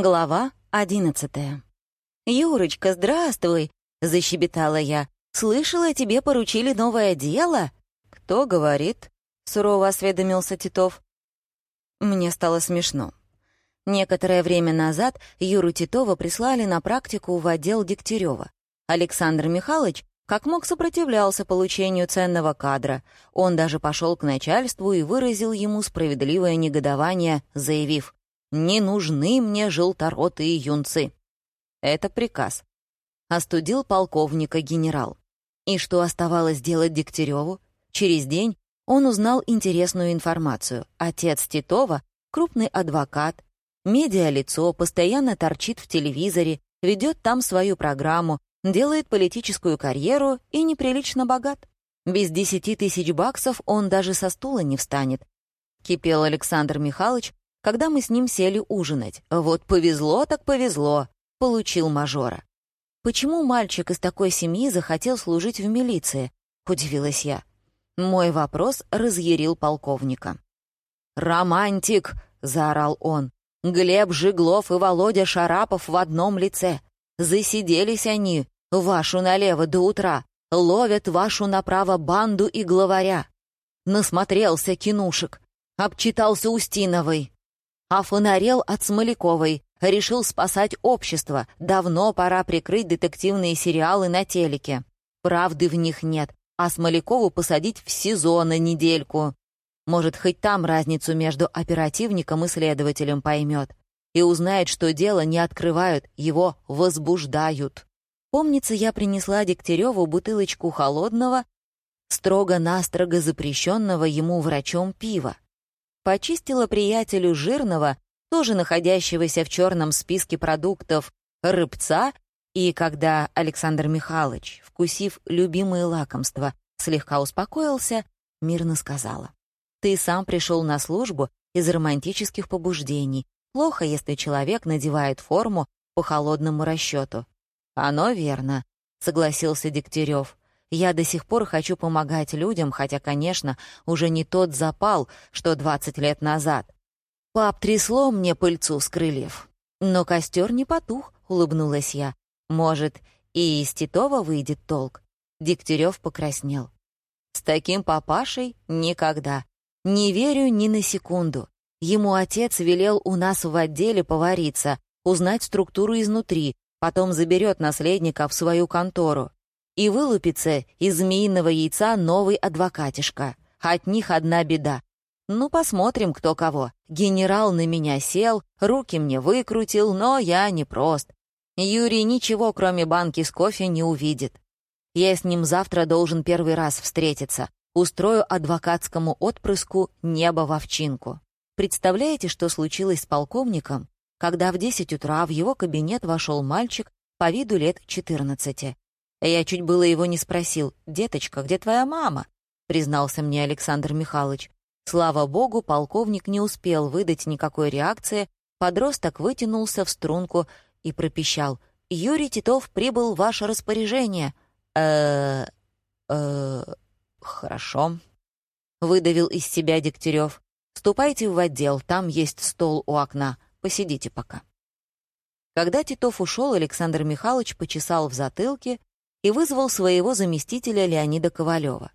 Глава одиннадцатая. «Юрочка, здравствуй!» — защебетала я. «Слышала, тебе поручили новое дело?» «Кто говорит?» — сурово осведомился Титов. Мне стало смешно. Некоторое время назад Юру Титова прислали на практику в отдел Дегтярева. Александр Михайлович как мог сопротивлялся получению ценного кадра. Он даже пошел к начальству и выразил ему справедливое негодование, заявив «Не нужны мне желторотые юнцы». Это приказ. Остудил полковника генерал. И что оставалось делать Дегтяреву? Через день он узнал интересную информацию. Отец Титова, крупный адвокат, медиалицо, постоянно торчит в телевизоре, ведет там свою программу, делает политическую карьеру и неприлично богат. Без десяти тысяч баксов он даже со стула не встанет. Кипел Александр Михайлович, когда мы с ним сели ужинать. Вот повезло так повезло, получил мажора. Почему мальчик из такой семьи захотел служить в милиции? Удивилась я. Мой вопрос разъярил полковника. «Романтик!» — заорал он. «Глеб Жиглов и Володя Шарапов в одном лице. Засиделись они, вашу налево до утра, ловят вашу направо банду и главаря. Насмотрелся кинушек, обчитался Устиновой, Офонарел от Смоляковой, решил спасать общество. Давно пора прикрыть детективные сериалы на телеке. Правды в них нет, а Смолякову посадить в СИЗО на недельку. Может, хоть там разницу между оперативником и следователем поймет. И узнает, что дело не открывают, его возбуждают. Помнится, я принесла Дегтяреву бутылочку холодного, строго-настрого запрещенного ему врачом пива почистила приятелю жирного, тоже находящегося в черном списке продуктов, рыбца, и когда Александр Михайлович, вкусив любимые лакомства, слегка успокоился, мирно сказала. «Ты сам пришел на службу из романтических побуждений. Плохо, если человек надевает форму по холодному расчету». «Оно верно», — согласился Дегтярев. Я до сих пор хочу помогать людям, хотя, конечно, уже не тот запал, что 20 лет назад. Пап трясло мне пыльцу с крыльев. Но костер не потух, улыбнулась я. Может, и из Титова выйдет толк. Дегтярев покраснел. С таким папашей никогда. Не верю ни на секунду. Ему отец велел у нас в отделе повариться, узнать структуру изнутри, потом заберет наследника в свою контору и вылупится из змеиного яйца новый адвокатишка. От них одна беда. Ну, посмотрим, кто кого. Генерал на меня сел, руки мне выкрутил, но я не прост. Юрий ничего, кроме банки с кофе, не увидит. Я с ним завтра должен первый раз встретиться. Устрою адвокатскому отпрыску небо в овчинку. Представляете, что случилось с полковником, когда в 10 утра в его кабинет вошел мальчик по виду лет 14. Я чуть было его не спросил, «Деточка, где твоя мама?» признался мне Александр Михайлович. Слава богу, полковник не успел выдать никакой реакции, подросток вытянулся в струнку и пропищал. «Юрий Титов прибыл в ваше распоряжение». э э хорошо», — выдавил из себя Дегтярев. «Ступайте в отдел, там есть стол у окна. Посидите пока». Когда Титов ушел, Александр Михайлович почесал в затылке и вызвал своего заместителя Леонида Ковалева.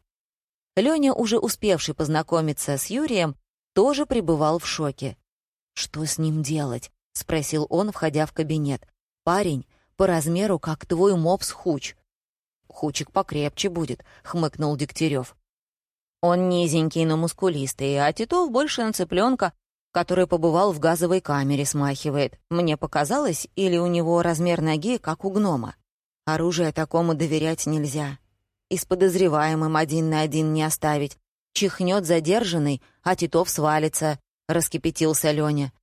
Леня, уже успевший познакомиться с Юрием, тоже пребывал в шоке. «Что с ним делать?» — спросил он, входя в кабинет. «Парень, по размеру, как твой мопс Хуч». «Хучик покрепче будет», — хмыкнул Дегтярев. «Он низенький, но мускулистый, а Титов больше на цыпленка, который побывал в газовой камере, смахивает. Мне показалось, или у него размер ноги, как у гнома?» Оружие такому доверять нельзя. И с подозреваемым один на один не оставить. Чихнет задержанный, а Титов свалится, — раскипятился Леня.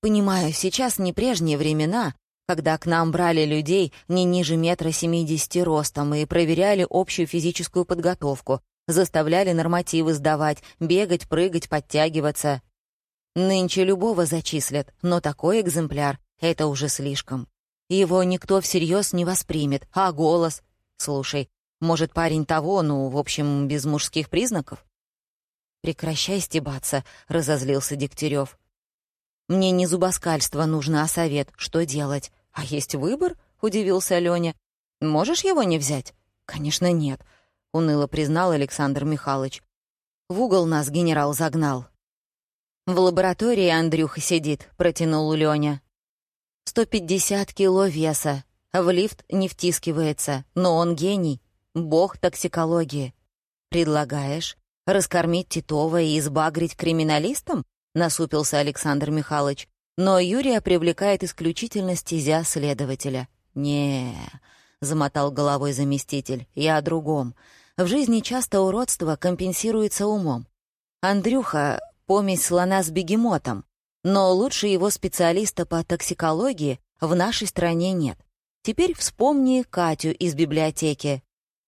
Понимаю, сейчас не прежние времена, когда к нам брали людей не ниже метра семидесяти ростом и проверяли общую физическую подготовку, заставляли нормативы сдавать, бегать, прыгать, подтягиваться. Нынче любого зачислят, но такой экземпляр — это уже слишком. Его никто всерьез не воспримет. А голос? Слушай, может, парень того, ну, в общем, без мужских признаков? «Прекращай стебаться», — разозлился Дегтярев. Мне не зубоскальство нужно, а совет. Что делать? А есть выбор? Удивился Леня. Можешь его не взять? Конечно, нет, уныло признал Александр Михайлович. В угол нас генерал загнал. В лаборатории Андрюха сидит, протянул Леня. Сто пятьдесят кило веса. В лифт не втискивается, но он гений. Бог токсикологии. Предлагаешь раскормить Титова и избагрить криминалистам? Насупился Александр Михайлович. Но Юрия привлекает исключительно стезя следователя. не замотал головой заместитель, — «я о другом. В жизни часто уродство компенсируется умом. Андрюха — помесь слона с бегемотом, но лучше его специалиста по токсикологии в нашей стране нет. Теперь вспомни Катю из библиотеки.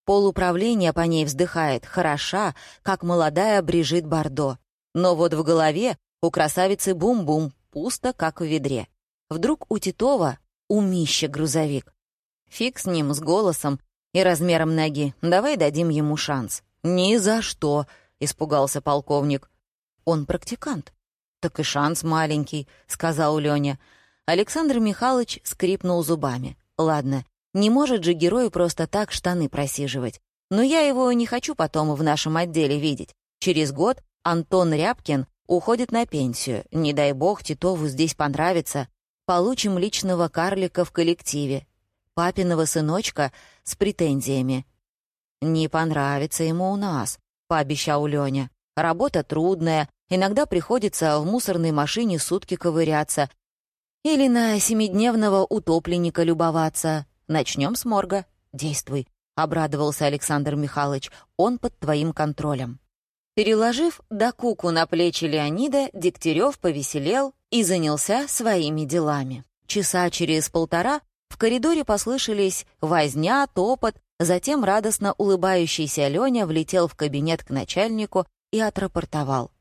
Полуправление по ней вздыхает, хороша, как молодая Брижит Бардо. Но вот в голове у красавицы бум-бум, пусто, как в ведре. Вдруг у Титова умище грузовик. Фиг с ним, с голосом и размером ноги. Давай дадим ему шанс. «Ни за что», — испугался полковник. «Он практикант». «Так и шанс маленький», — сказал Лёня. Александр Михайлович скрипнул зубами. «Ладно, не может же герою просто так штаны просиживать. Но я его не хочу потом в нашем отделе видеть. Через год Антон Рябкин уходит на пенсию. Не дай бог Титову здесь понравится. Получим личного карлика в коллективе. Папиного сыночка с претензиями. «Не понравится ему у нас», — пообещал Лёня. «Работа трудная, иногда приходится в мусорной машине сутки ковыряться или на семидневного утопленника любоваться. Начнем с морга. Действуй», — обрадовался Александр Михайлович. «Он под твоим контролем». Переложив докуку на плечи Леонида, Дегтярев повеселел и занялся своими делами. Часа через полтора в коридоре послышались возня, топот, затем радостно улыбающийся Леня влетел в кабинет к начальнику и отрапортовал.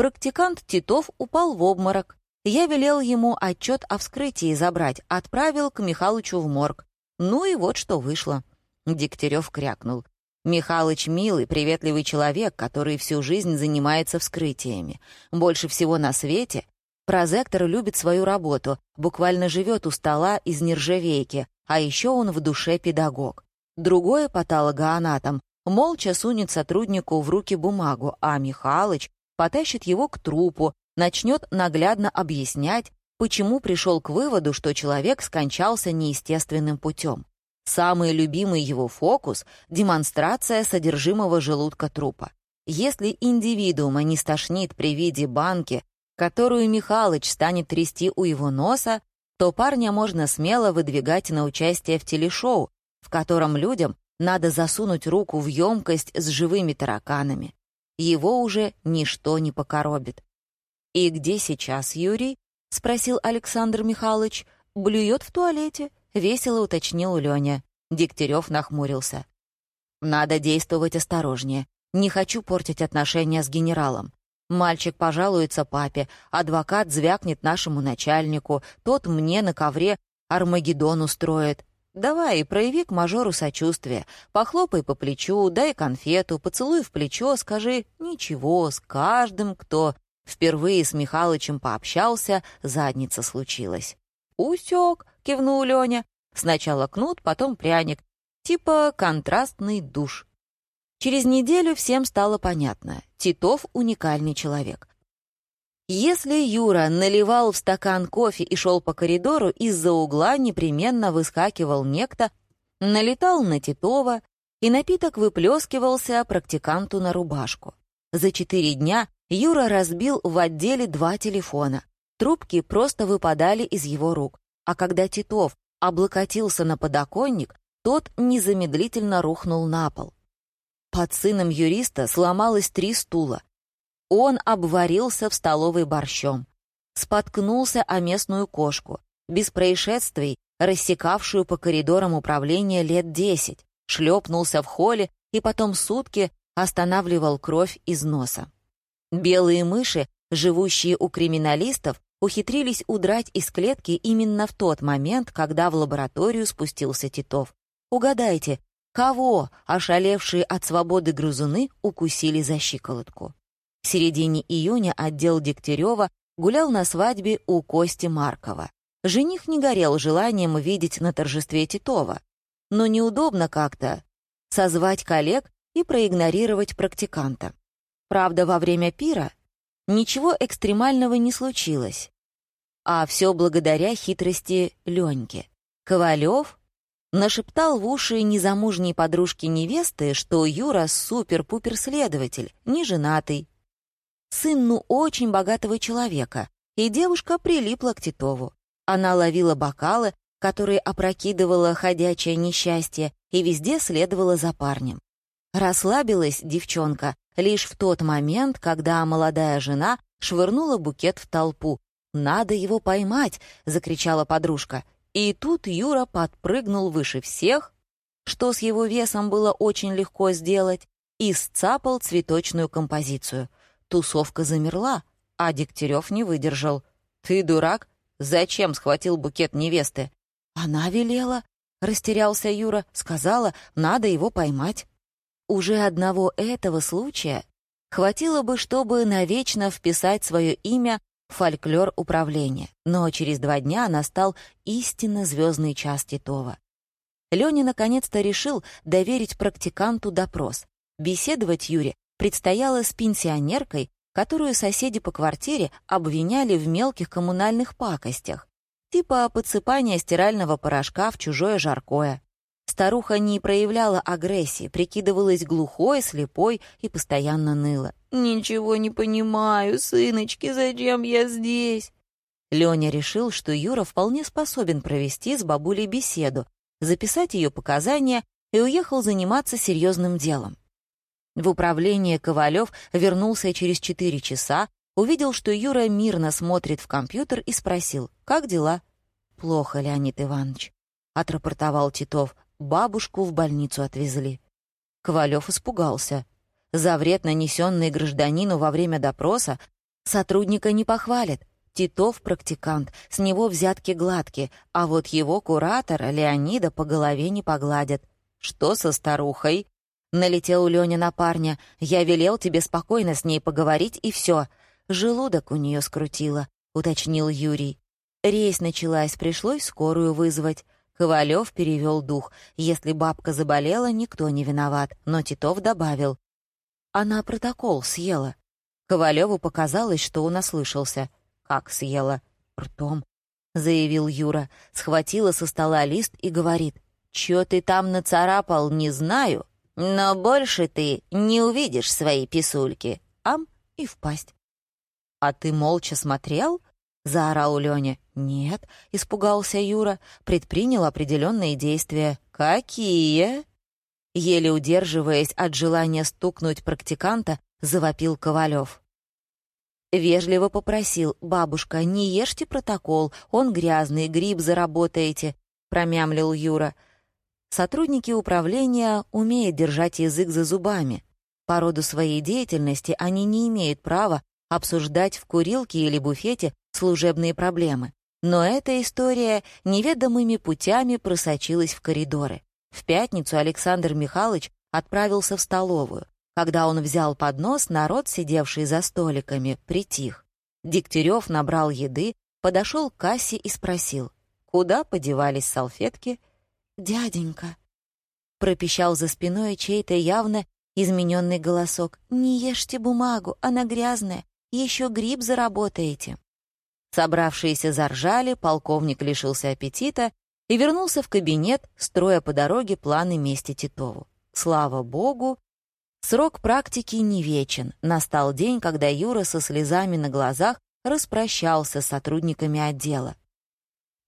Практикант Титов упал в обморок. Я велел ему отчет о вскрытии забрать, отправил к Михалычу в морг. Ну и вот что вышло. Дегтярев крякнул. Михалыч милый, приветливый человек, который всю жизнь занимается вскрытиями. Больше всего на свете прозектор любит свою работу, буквально живет у стола из нержавейки, а еще он в душе педагог. Другой патологоанатом молча сунет сотруднику в руки бумагу, а Михалыч потащит его к трупу, начнет наглядно объяснять, почему пришел к выводу, что человек скончался неестественным путем. Самый любимый его фокус — демонстрация содержимого желудка трупа. Если индивидуума не стошнит при виде банки, которую Михалыч станет трясти у его носа, то парня можно смело выдвигать на участие в телешоу, в котором людям надо засунуть руку в емкость с живыми тараканами. Его уже ничто не покоробит. «И где сейчас Юрий?» — спросил Александр Михайлович. «Блюет в туалете», — весело уточнил Леня. Дегтярев нахмурился. «Надо действовать осторожнее. Не хочу портить отношения с генералом. Мальчик пожалуется папе, адвокат звякнет нашему начальнику, тот мне на ковре Армагеддон устроит. Давай, прояви к мажору сочувствие, похлопай по плечу, дай конфету, поцелуй в плечо, скажи «Ничего, с каждым, кто впервые с Михалычем пообщался, задница случилась». «Усек», — кивнул Леня. Сначала кнут, потом пряник. Типа контрастный душ. Через неделю всем стало понятно. Титов — уникальный человек. Если Юра наливал в стакан кофе и шел по коридору, из-за угла непременно выскакивал некто, налетал на Титова, и напиток выплескивался практиканту на рубашку. За четыре дня Юра разбил в отделе два телефона. Трубки просто выпадали из его рук. А когда Титов облокотился на подоконник, тот незамедлительно рухнул на пол. Под сыном юриста сломалось три стула. Он обварился в столовой борщом. Споткнулся о местную кошку, без происшествий, рассекавшую по коридорам управления лет десять, шлепнулся в холле и потом сутки останавливал кровь из носа. Белые мыши, живущие у криминалистов, ухитрились удрать из клетки именно в тот момент, когда в лабораторию спустился Титов. Угадайте, кого ошалевшие от свободы грызуны укусили за щиколотку? В середине июня отдел Дегтярева гулял на свадьбе у Кости Маркова. Жених не горел желанием видеть на торжестве Титова, но неудобно как-то созвать коллег и проигнорировать практиканта. Правда, во время пира ничего экстремального не случилось, а все благодаря хитрости Леньки. Ковалев нашептал в уши незамужней подружки невесты, что Юра супер-пупер-следователь, не женатый, сын ну очень богатого человека, и девушка прилипла к Титову. Она ловила бокалы, которые опрокидывала ходячее несчастье, и везде следовала за парнем. Расслабилась девчонка лишь в тот момент, когда молодая жена швырнула букет в толпу. «Надо его поймать!» — закричала подружка. И тут Юра подпрыгнул выше всех, что с его весом было очень легко сделать, и сцапал цветочную композицию. Тусовка замерла, а Дегтярев не выдержал. «Ты дурак? Зачем схватил букет невесты?» «Она велела», — растерялся Юра, сказала, «надо его поймать». Уже одного этого случая хватило бы, чтобы навечно вписать свое имя фольклор управления, но через два дня настал истинно звездный час Титова. Леня наконец-то решил доверить практиканту допрос. Беседовать Юре предстояло с пенсионеркой, которую соседи по квартире обвиняли в мелких коммунальных пакостях, типа подсыпания стирального порошка в чужое жаркое. Старуха не проявляла агрессии, прикидывалась глухой, слепой и постоянно ныла. «Ничего не понимаю, сыночки, зачем я здесь?» Леня решил, что Юра вполне способен провести с бабулей беседу, записать ее показания и уехал заниматься серьезным делом. В управление Ковалев вернулся через четыре часа, увидел, что Юра мирно смотрит в компьютер и спросил, «Как дела?» «Плохо, Леонид Иванович», — отрапортовал Титов. «Бабушку в больницу отвезли». Ковалев испугался. За вред, нанесенный гражданину во время допроса, сотрудника не похвалят. Титов — практикант, с него взятки гладкие, а вот его куратора, Леонида, по голове не погладят. «Что со старухой?» — налетел Леня на парня. «Я велел тебе спокойно с ней поговорить, и все. Желудок у нее скрутило», — уточнил Юрий. Рейс началась, пришлось скорую вызвать. Ковалев перевел дух. Если бабка заболела, никто не виноват. Но Титов добавил. Она протокол съела. Ковалеву показалось, что он ослышался. «Как съела?» «Ртом», — заявил Юра. Схватила со стола лист и говорит. «Чё ты там нацарапал, не знаю, но больше ты не увидишь свои писульки». Ам и впасть. «А ты молча смотрел?» — заорал Лёня. «Нет», — испугался Юра, предпринял определенные действия. «Какие?» Еле удерживаясь от желания стукнуть практиканта, завопил Ковалев. Вежливо попросил, «Бабушка, не ешьте протокол, он грязный, гриб заработаете», — промямлил Юра. Сотрудники управления умеют держать язык за зубами. По роду своей деятельности они не имеют права обсуждать в курилке или буфете служебные проблемы. Но эта история неведомыми путями просочилась в коридоры. В пятницу Александр Михайлович отправился в столовую. Когда он взял поднос, народ, сидевший за столиками, притих. Дегтярев набрал еды, подошел к кассе и спросил, куда подевались салфетки. «Дяденька», — пропищал за спиной чей-то явно измененный голосок, «не ешьте бумагу, она грязная, еще гриб заработаете». Собравшиеся заржали, полковник лишился аппетита и вернулся в кабинет, строя по дороге планы мести Титову. Слава богу, срок практики не вечен. Настал день, когда Юра со слезами на глазах распрощался с сотрудниками отдела.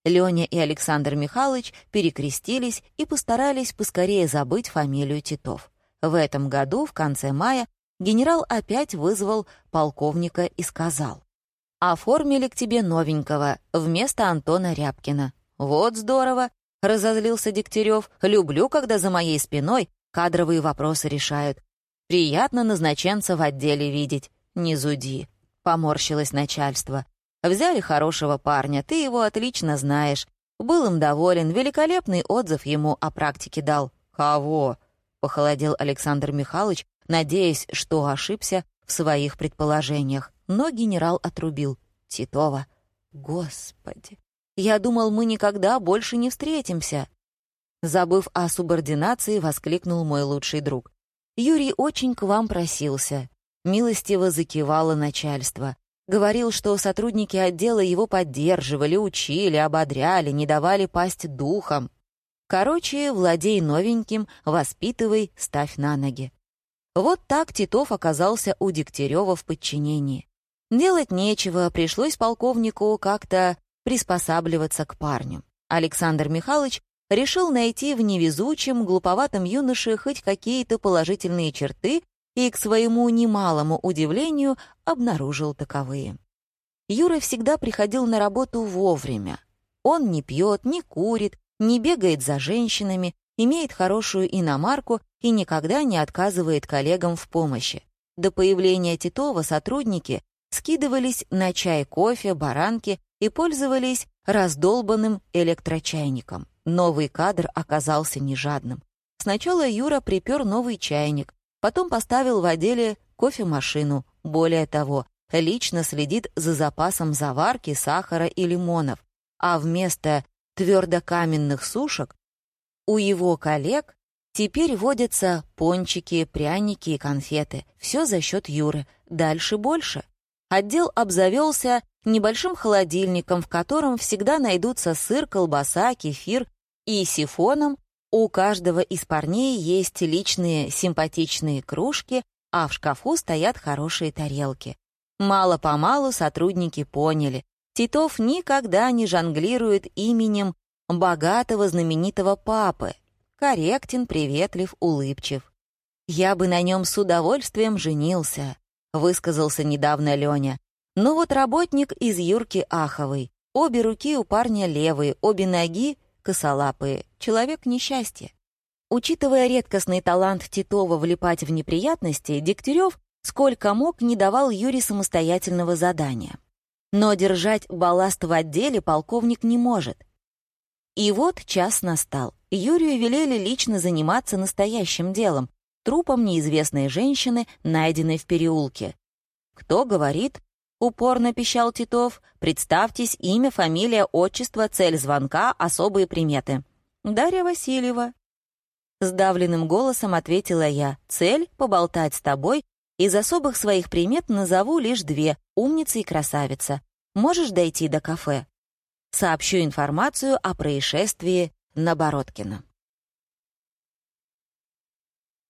Леня и Александр Михайлович перекрестились и постарались поскорее забыть фамилию Титов. В этом году, в конце мая, генерал опять вызвал полковника и сказал, «Оформили к тебе новенького вместо Антона Рябкина. «Вот здорово!» — разозлился Дегтярев. «Люблю, когда за моей спиной кадровые вопросы решают. Приятно назначенца в отделе видеть. Не зуди!» — поморщилось начальство. «Взяли хорошего парня, ты его отлично знаешь. Был им доволен, великолепный отзыв ему о практике дал». «Кого?» — похолодел Александр Михайлович, надеясь, что ошибся в своих предположениях. Но генерал отрубил. Титова. Господи, я думал, мы никогда больше не встретимся. Забыв о субординации, воскликнул мой лучший друг. Юрий очень к вам просился. Милостиво закивало начальство. Говорил, что сотрудники отдела его поддерживали, учили, ободряли, не давали пасть духом. Короче, владей новеньким, воспитывай, ставь на ноги. Вот так Титов оказался у Дегтярева в подчинении. Делать нечего, пришлось полковнику как-то приспосабливаться к парню. Александр Михайлович решил найти в невезучем, глуповатом юноше хоть какие-то положительные черты и, к своему немалому удивлению, обнаружил таковые. Юра всегда приходил на работу вовремя. Он не пьет, не курит, не бегает за женщинами, имеет хорошую иномарку и никогда не отказывает коллегам в помощи. До появления Титова сотрудники скидывались на чай, кофе, баранки и пользовались раздолбанным электрочайником. Новый кадр оказался нежадным. Сначала Юра припер новый чайник, Потом поставил в отделе кофемашину. Более того, лично следит за запасом заварки, сахара и лимонов. А вместо твердокаменных сушек у его коллег теперь водятся пончики, пряники и конфеты. Все за счет Юры. Дальше больше. Отдел обзавелся небольшим холодильником, в котором всегда найдутся сыр, колбаса, кефир и сифоном у каждого из парней есть личные симпатичные кружки, а в шкафу стоят хорошие тарелки. Мало-помалу сотрудники поняли, Титов никогда не жонглирует именем богатого знаменитого папы. Корректен, приветлив, улыбчив. «Я бы на нем с удовольствием женился», — высказался недавно Леня. Но вот работник из Юрки Аховой. Обе руки у парня левые, обе ноги косолапые, человек несчастья. Учитывая редкостный талант Титова влипать в неприятности, Дегтярев сколько мог не давал Юре самостоятельного задания. Но держать балласт в отделе полковник не может. И вот час настал. Юрию велели лично заниматься настоящим делом, трупом неизвестной женщины, найденной в переулке. Кто говорит, упорно пищал Титов. «Представьтесь, имя, фамилия, отчество, цель звонка, особые приметы». «Дарья Васильева». Сдавленным голосом ответила я. «Цель — поболтать с тобой. Из особых своих примет назову лишь две — умница и красавица. Можешь дойти до кафе?» Сообщу информацию о происшествии на Бородкино.